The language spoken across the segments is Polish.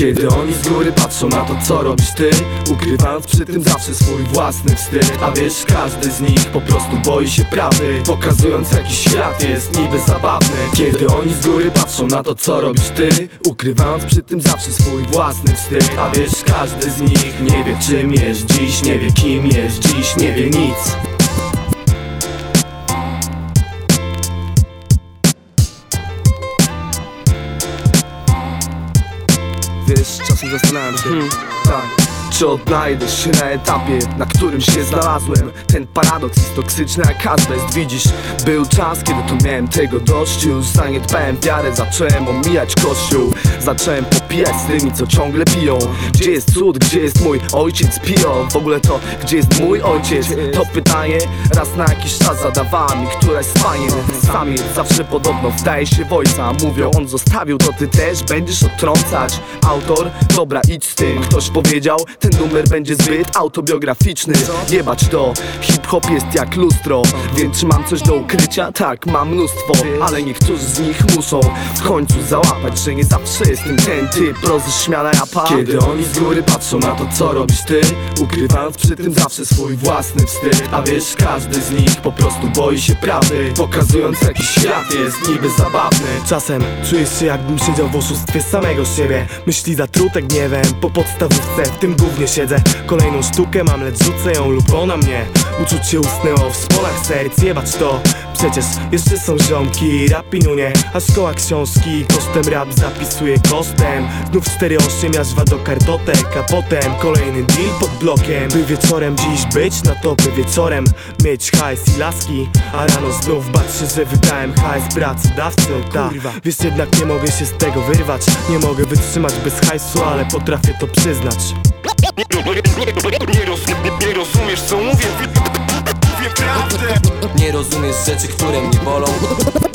Kiedy oni z góry patrzą na to co robisz ty Ukrywając przy tym zawsze swój własny wstyd. A wiesz, każdy z nich po prostu boi się prawdy Pokazując jaki świat jest niby zabawny. Kiedy oni z góry patrzą na to co robisz ty Ukrywając przy tym zawsze swój własny wstyd. A wiesz, każdy z nich nie wie czym jest dziś Nie wie kim jest dziś, nie wie nic czasem zastanawiam się. Tak. Czy odnajdziesz się na etapie, na którym się znalazłem? Ten paradoks jest toksyczny jak azbest. Widzisz, był czas, kiedy to miałem tego dość. Już zaniedbałem wiarę, zacząłem omijać kościół. Zacząłem popijać z tymi, co ciągle piją. Gdzie jest cud, gdzie jest mój ojciec? Pio? W ogóle to, gdzie jest mój ojciec? To pytanie raz na jakiś czas zadawała mi któraś z panien Samiec zawsze podobno wdaje się w ojca. Mówią, on zostawił, to ty też będziesz odtrącać. Autor, dobra idź z tym. Ktoś powiedział, ten numer będzie zbyt autobiograficzny. Jebać to, hip-hop jest jak lustro Więc czy mam coś do ukrycia? Tak, mam mnóstwo Ale niektórzy z nich muszą w końcu załapać Że nie zawsze jestem ten typ roześmiana japa Kiedy oni z góry patrzą na to co robisz ty Ukrywając przy tym zawsze swój własny wstyd. A wiesz, każdy z nich po prostu boi się prawdy Pokazując jaki świat jest niby zabawny. Czasem czuję się jakbym siedział w oszustwie samego siebie. Myśli zatrute gniewem po podstawówce w tym głównie siedzę. Kolejną sztukę mam, lecz rzucę ją lub ona mnie. Uczucie usnęło w sponach serc, jebać to Przecież jeszcze są ziomki, rapinunie A szkoła książki, kosztem rap zapisuje kosztem Znów 4-8 jaźwa do kartotek A potem kolejny deal pod blokiem By wieczorem dziś być na topy wieczorem Mieć hajs i laski A rano znów bać się, że wydałem hajs pracodawcy Ta, wiesz jednak nie mogę się z tego wyrwać Nie mogę wytrzymać bez hajsu, ale potrafię to przyznać Nie, roz, nie rozumiesz co mówię Nie rozumiesz rzeczy, które mnie bolą.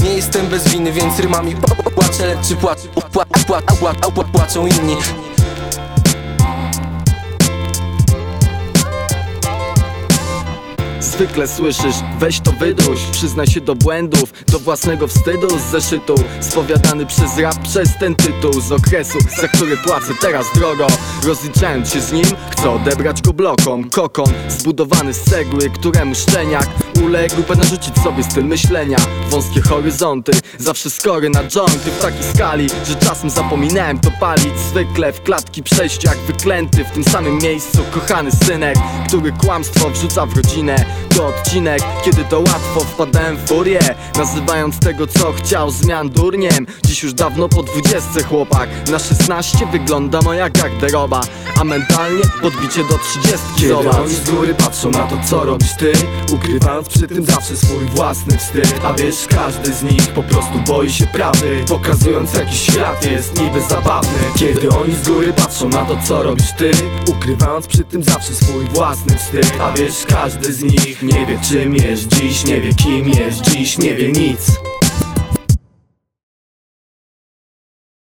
Nie jestem bez winy, więc rymami płaczę Lecz czy płacz, pła, pła, pła, pła, płaczą inni Zwykle słyszysz, weź to wyduś Przyznaj się do błędów, do własnego wstydu Z zeszytu, spowiadany przez rap Przez ten tytuł z okresu, za który płacę teraz drogo. Rozliczając się z nim, chcę odebrać go blokom Kokon, zbudowany z cegły, któremu szczeniak Uległ, by narzucić sobie styl myślenia Wąskie horyzonty, zawsze skory na jointy W takiej skali, że czasem zapominałem to palić. Zwykle w klatki przejść jak wyklęty W tym samym miejscu kochany synek Który kłamstwo wrzuca w rodzinę To odcinek, kiedy to łatwo wpadałem w furię Nazywając tego co chciał zmian durniem. Dziś już dawno po dwudziestce chłopak. Na 16 wygląda moja garderoba A mentalnie podbicie do 30 Kiedy oni z góry patrzą na to co robisz ty Ukrywając przy tym zawsze swój własny wstyd. A wiesz, każdy z nich po prostu boi się prawdy Pokazując jaki świat jest niby zabawny. Kiedy oni z góry patrzą na to co robisz ty Ukrywając przy tym zawsze swój własny wstyd. A wiesz, każdy z nie wie czym jest dziś Nie wie kim jest dziś, nie wie nic